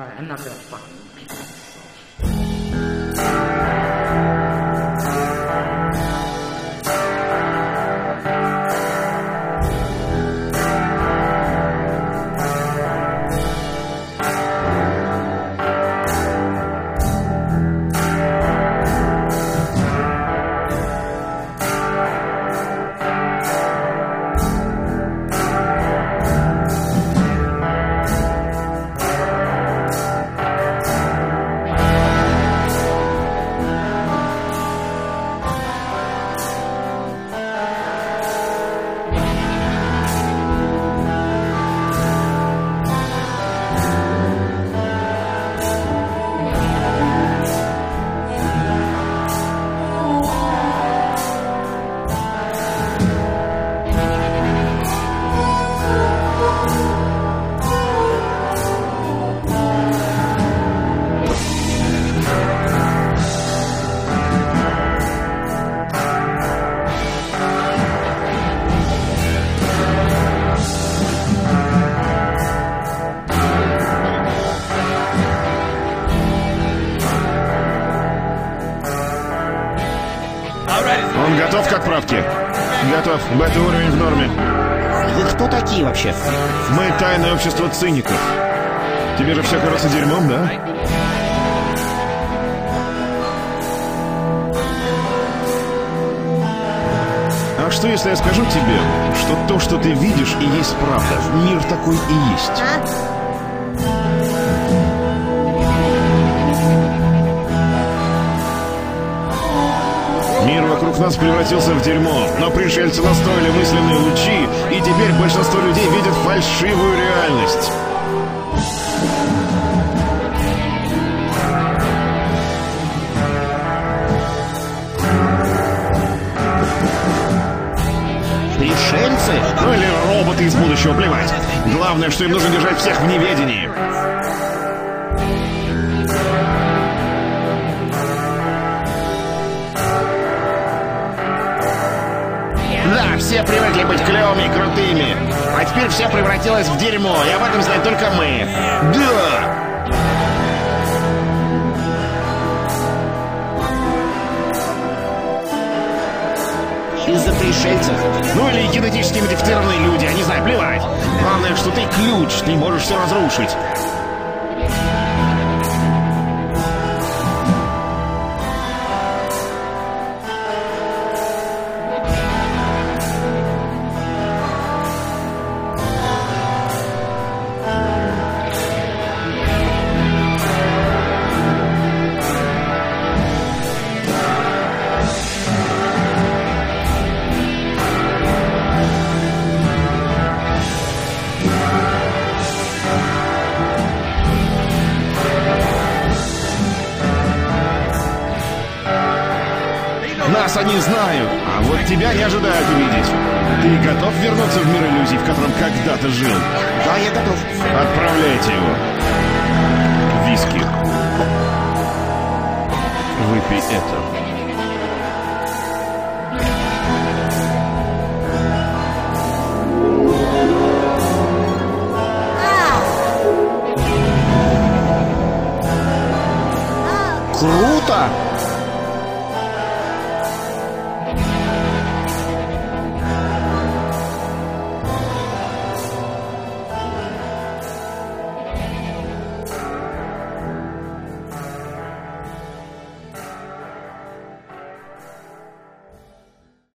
All right, I'm not going to fucking. Готов к отправке? Готов. Бета-уровень в норме. Вы кто такие вообще? Мы тайное общество циников. Тебе же все кажется дерьмом, да? А что, если я скажу тебе, что то, что ты видишь, и есть правда? Мир такой и есть. Мир вокруг нас превратился в дерьмо, но пришельцы настроили мысленные лучи, и теперь большинство людей видят фальшивую реальность. Пришельцы? Ну или роботы из будущего, плевать. Главное, что им нужно держать всех в неведении. Все привыкли быть клевыми и крутыми. А теперь все превратилось в дерьмо, и об этом знаем только мы. Да! Из-за пришельцев. Ну или генетически модифицированные люди, я не знаю, плевать. Главное, что ты ключ, ты можешь все разрушить. Нас они знают, а вот тебя не ожидают увидеть. Ты готов вернуться в мир иллюзий, в котором когда-то жил? Да, я готов. Отправляйте его. Виски. Выпей это. Круто!